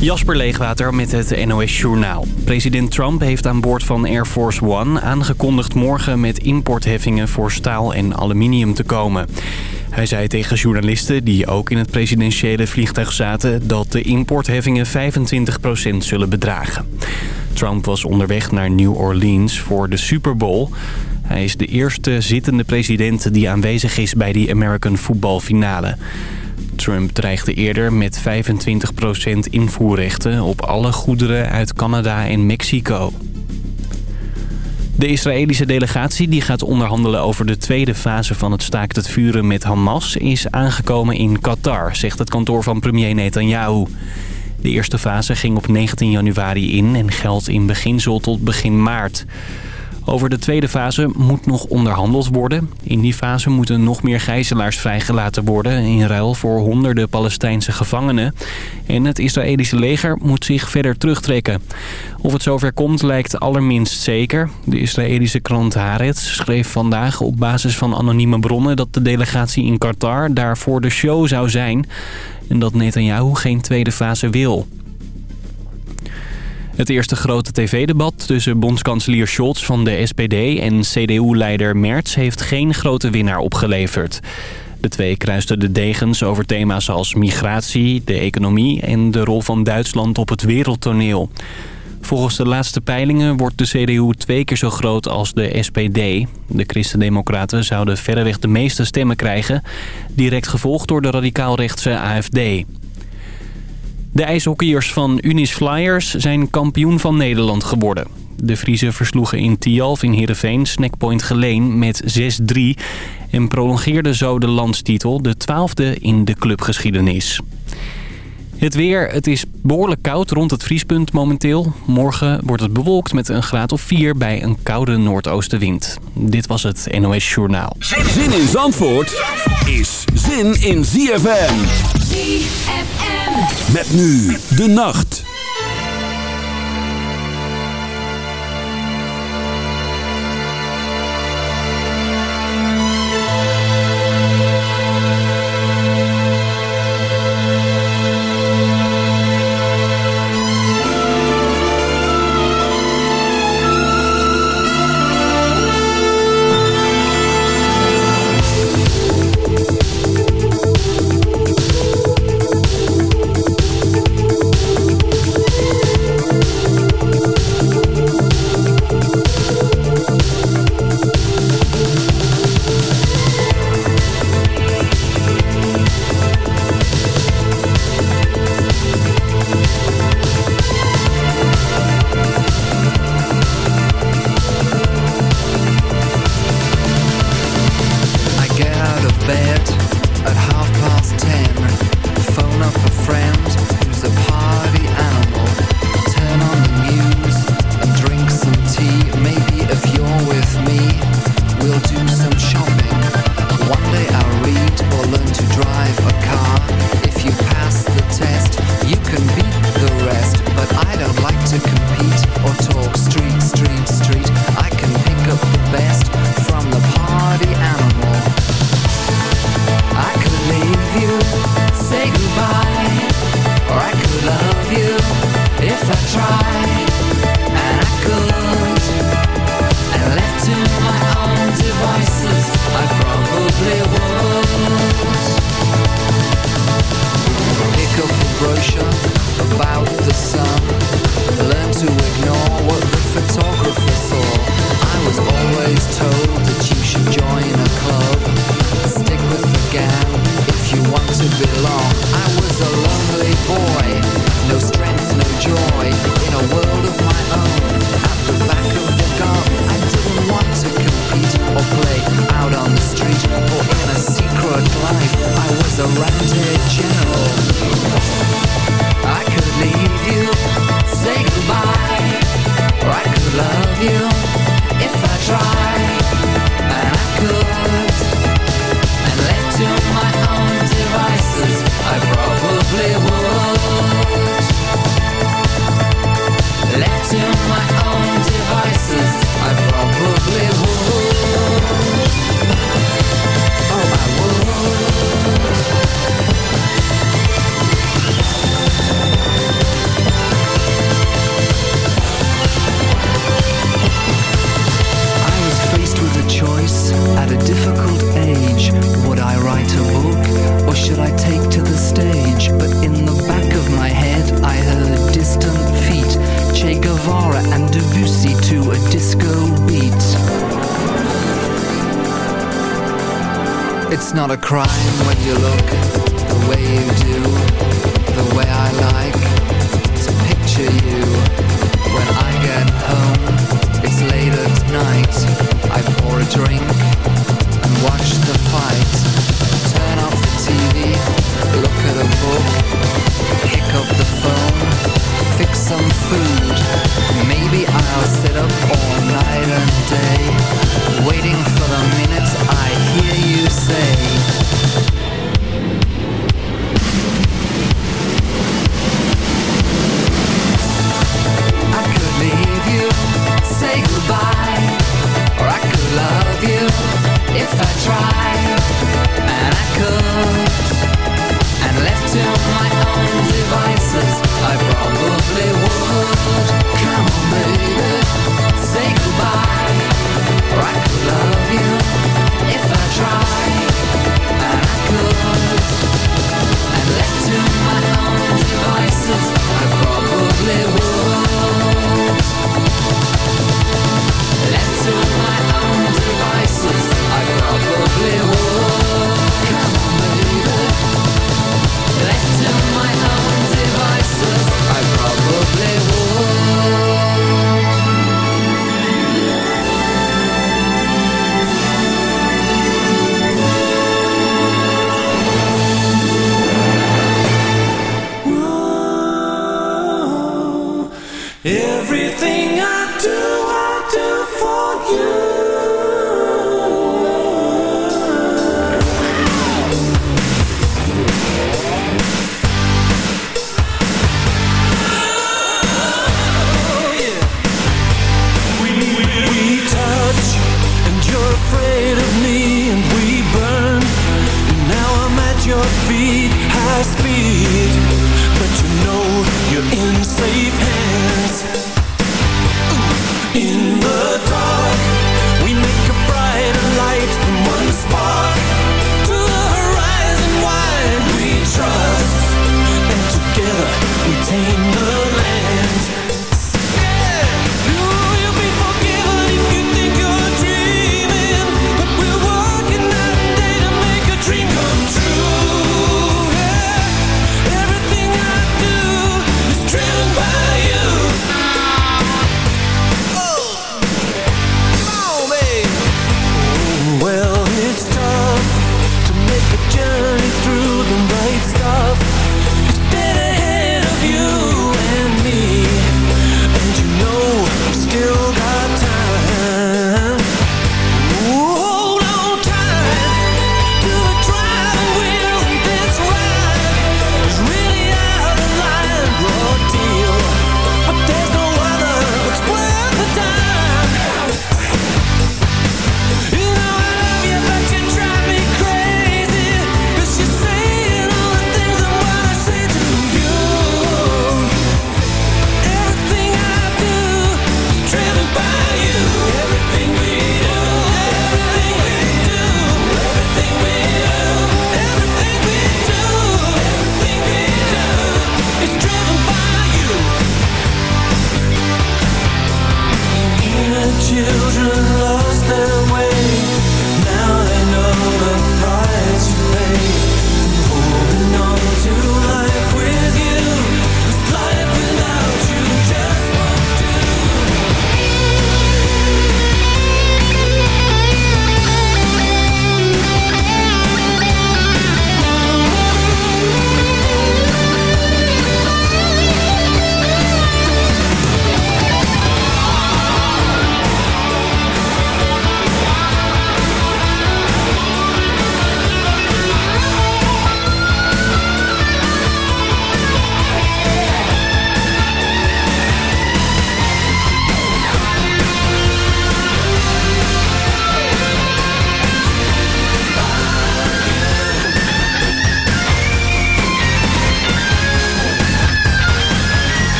Jasper Leegwater met het NOS Journaal. President Trump heeft aan boord van Air Force One aangekondigd morgen met importheffingen voor staal en aluminium te komen. Hij zei tegen journalisten die ook in het presidentiële vliegtuig zaten dat de importheffingen 25% zullen bedragen. Trump was onderweg naar New Orleans voor de Super Bowl. Hij is de eerste zittende president die aanwezig is bij die American Football finale. Trump dreigde eerder met 25% invoerrechten op alle goederen uit Canada en Mexico. De Israëlische delegatie die gaat onderhandelen over de tweede fase van het staakt het vuren met Hamas... is aangekomen in Qatar, zegt het kantoor van premier Netanyahu. De eerste fase ging op 19 januari in en geldt in beginsel tot begin maart. Over de tweede fase moet nog onderhandeld worden. In die fase moeten nog meer gijzelaars vrijgelaten worden... in ruil voor honderden Palestijnse gevangenen. En het Israëlische leger moet zich verder terugtrekken. Of het zover komt lijkt allerminst zeker. De Israëlische krant Haaretz schreef vandaag op basis van anonieme bronnen... dat de delegatie in Qatar daar voor de show zou zijn... en dat Netanyahu geen tweede fase wil. Het eerste grote tv-debat tussen bondskanselier Scholz van de SPD en CDU-leider Merz heeft geen grote winnaar opgeleverd. De twee kruisten de degens over thema's als migratie, de economie en de rol van Duitsland op het wereldtoneel. Volgens de laatste peilingen wordt de CDU twee keer zo groot als de SPD. De Christen-Democraten zouden verreweg de meeste stemmen krijgen, direct gevolgd door de radicaal-rechtse AFD. De ijshockeyers van Unis Flyers zijn kampioen van Nederland geworden. De Friese versloegen in Tialf in Heerenveen Snackpoint Geleen met 6-3... en prolongeerden zo de landstitel, de twaalfde in de clubgeschiedenis. Het weer, het is behoorlijk koud rond het vriespunt momenteel. Morgen wordt het bewolkt met een graad of 4 bij een koude noordoostenwind. Dit was het NOS Journaal. Zin in Zandvoort is zin in ZFM. ZFM. Met nu de nacht. I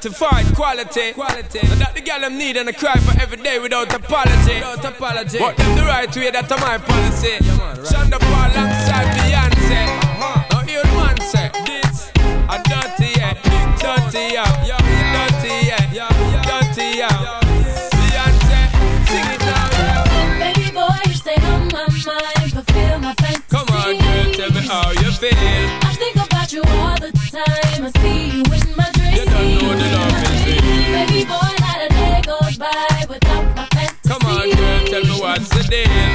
certified quality. quality. So that the girl them need and I cry for every day without apology. Without apology. But them the right way, that's my policy. Yeah, man, right. Sean da Paul alongside Beyonce. Uh-huh. Now you man say, day.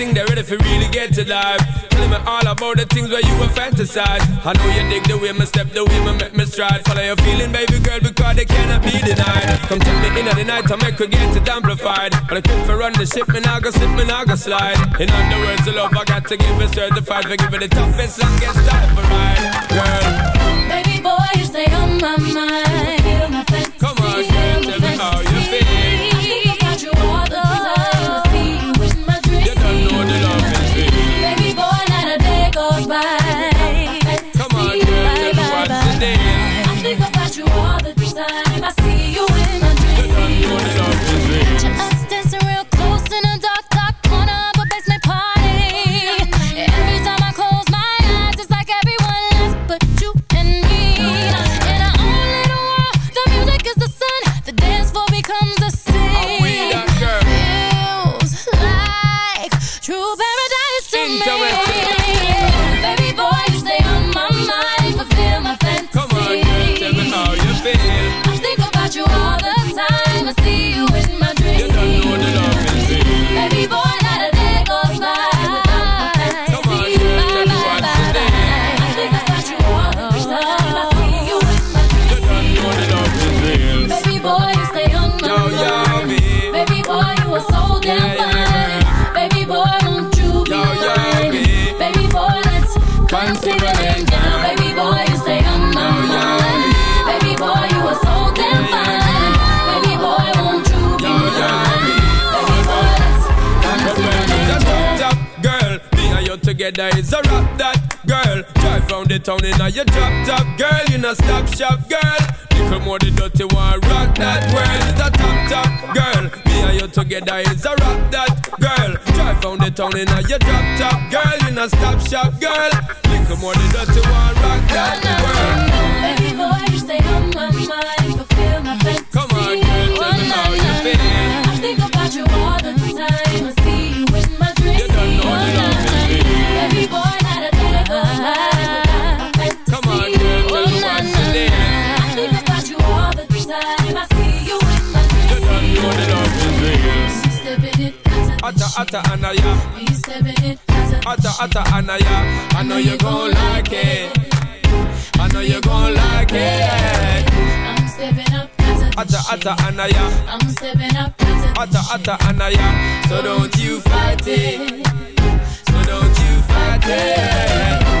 think they're ready for really get to live. Telling me all about the things where you were fantasize. I know you dig the way my step, the way my make me stride. Follow your feeling, baby girl, because they cannot be denied. Come take me in at the night, I make her get it amplified. But I keep for run the ship, and I go slip, and I go slide. In other words, the love I got to give it certified. For giving the toughest, longest time for ride, girl. you drop top girl, you no stop shop girl. Little more the dirty one, rock that world. It's a top top girl. Me and you together is a rock that girl. Drive down the town and a you drop top girl, you no stop shop girl. Little more the dirty one, rock that world. Baby boy, you stay on my mind, fulfill my fantasy. Come on, girl, tell me oh, how you feel. I think about you all the time. Atta, atta, anaya. Atta, atta, and I know you gon' like it. I know you gon' like it. I'm stepping up. Atta, atta, and I'm stepping up. Atta, atta, anaya. So don't you fight it. So don't you fight it.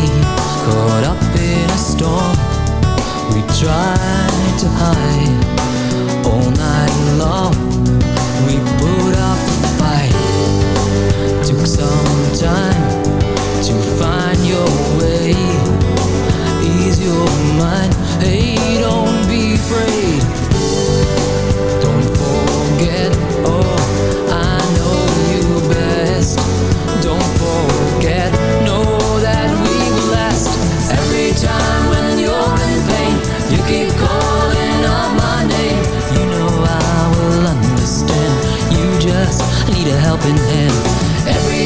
Caught up in a storm, we tried to hide all night long. We put up a fight. Took some time to find your way. Ease your mind. Hey, don't be afraid.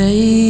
They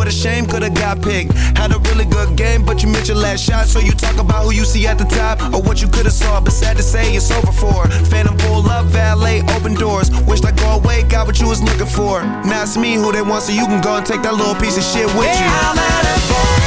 shame, could've got picked. Had a really good game, but you missed your last shot. So you talk about who you see at the top or what you could've saw. But sad to say, it's over for. Phantom pull up, valet, open doors. Wished I go away, got what you was looking for. Now it's me who they want, so you can go and take that little piece of shit with you. I'm at a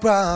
problem.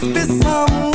please someone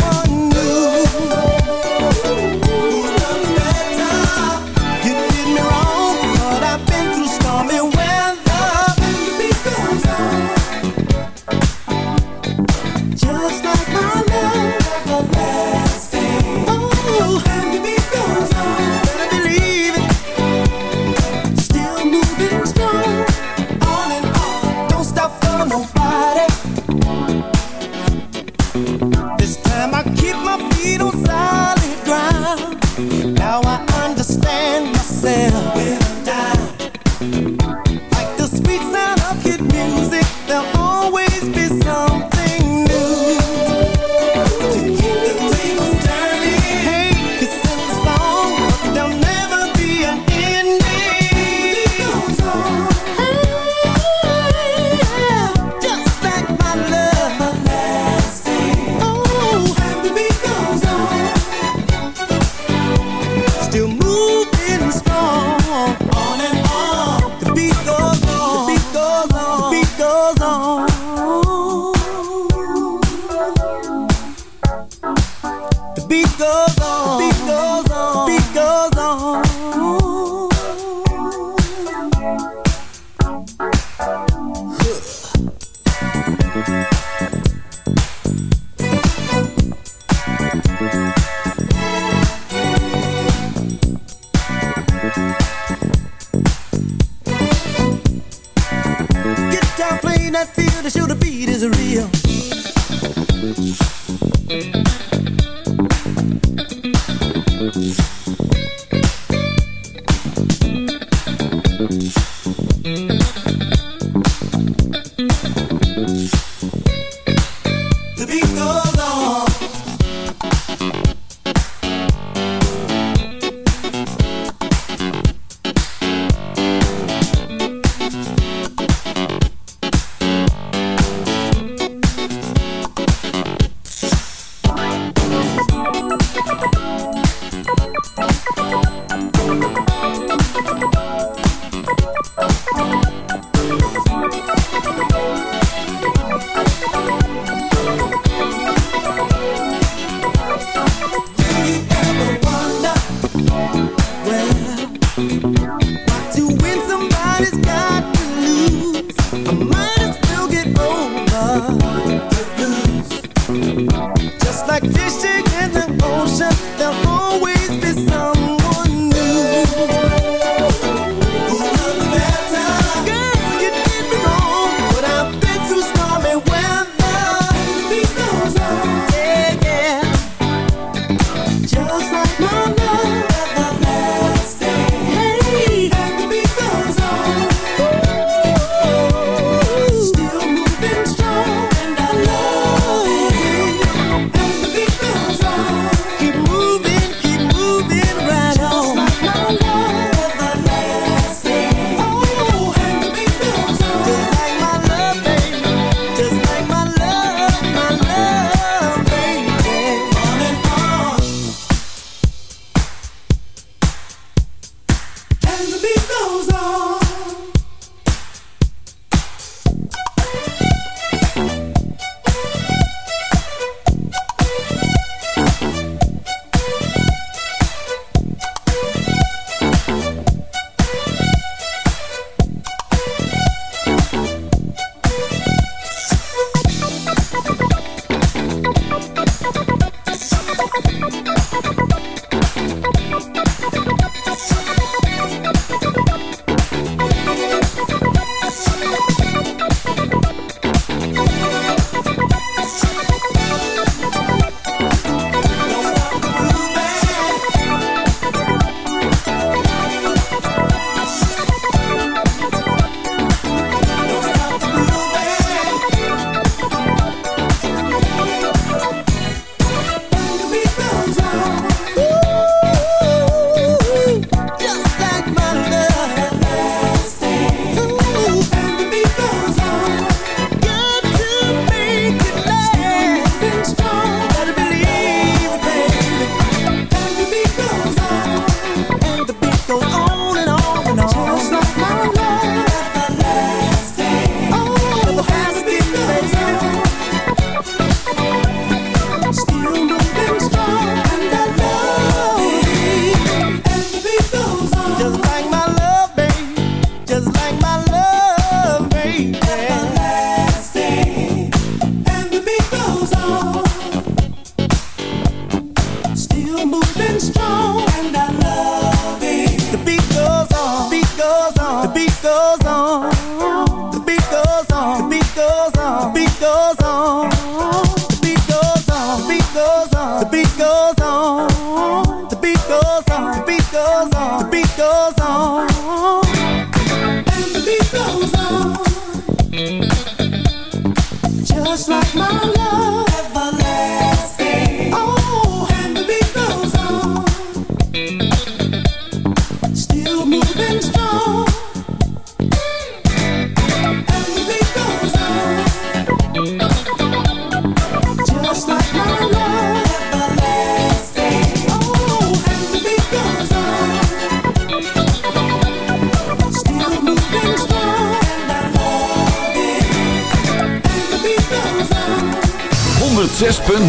just like my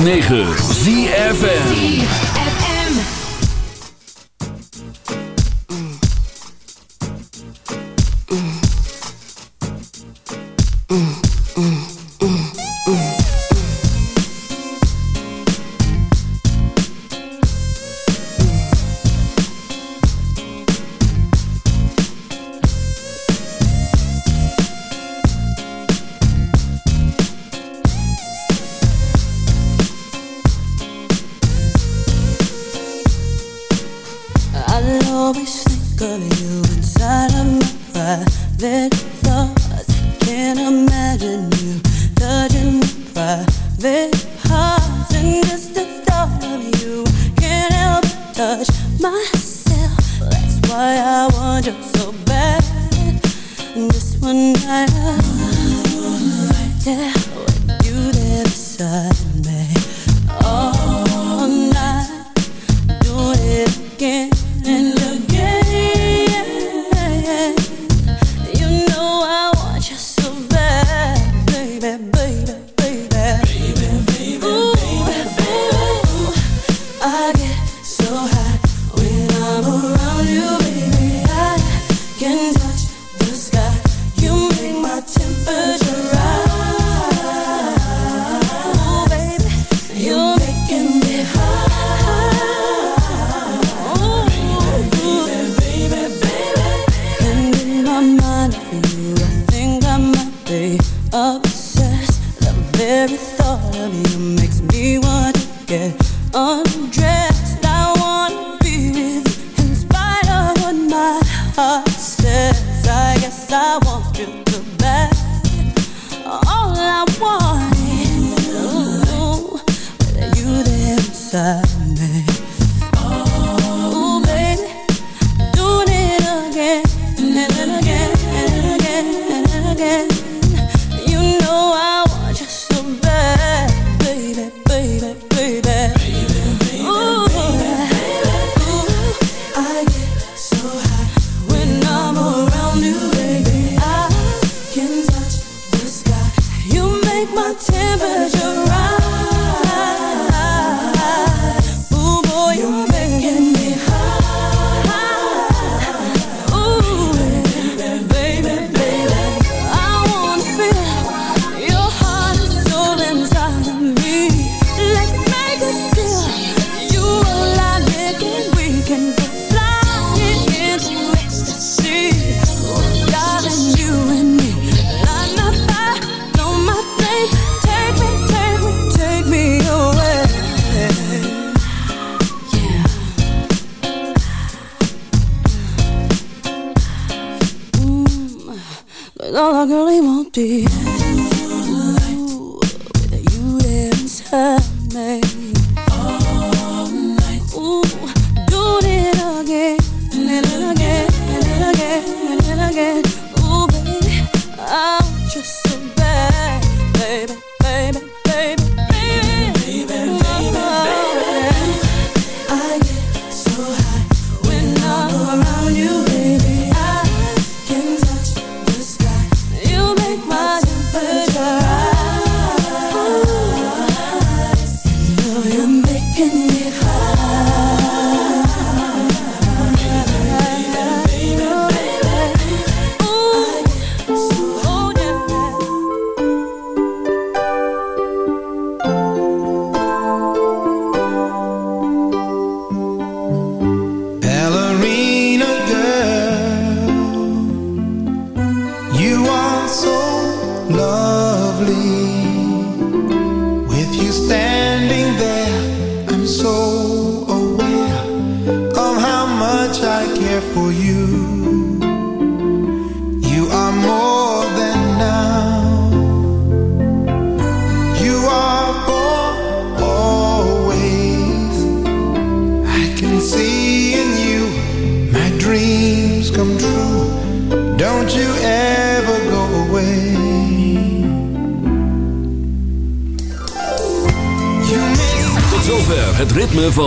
106.9 all I really won't be Ooh, you inside me. Ooh, it again And then again, and then again, and then again. Ooh, baby, I just so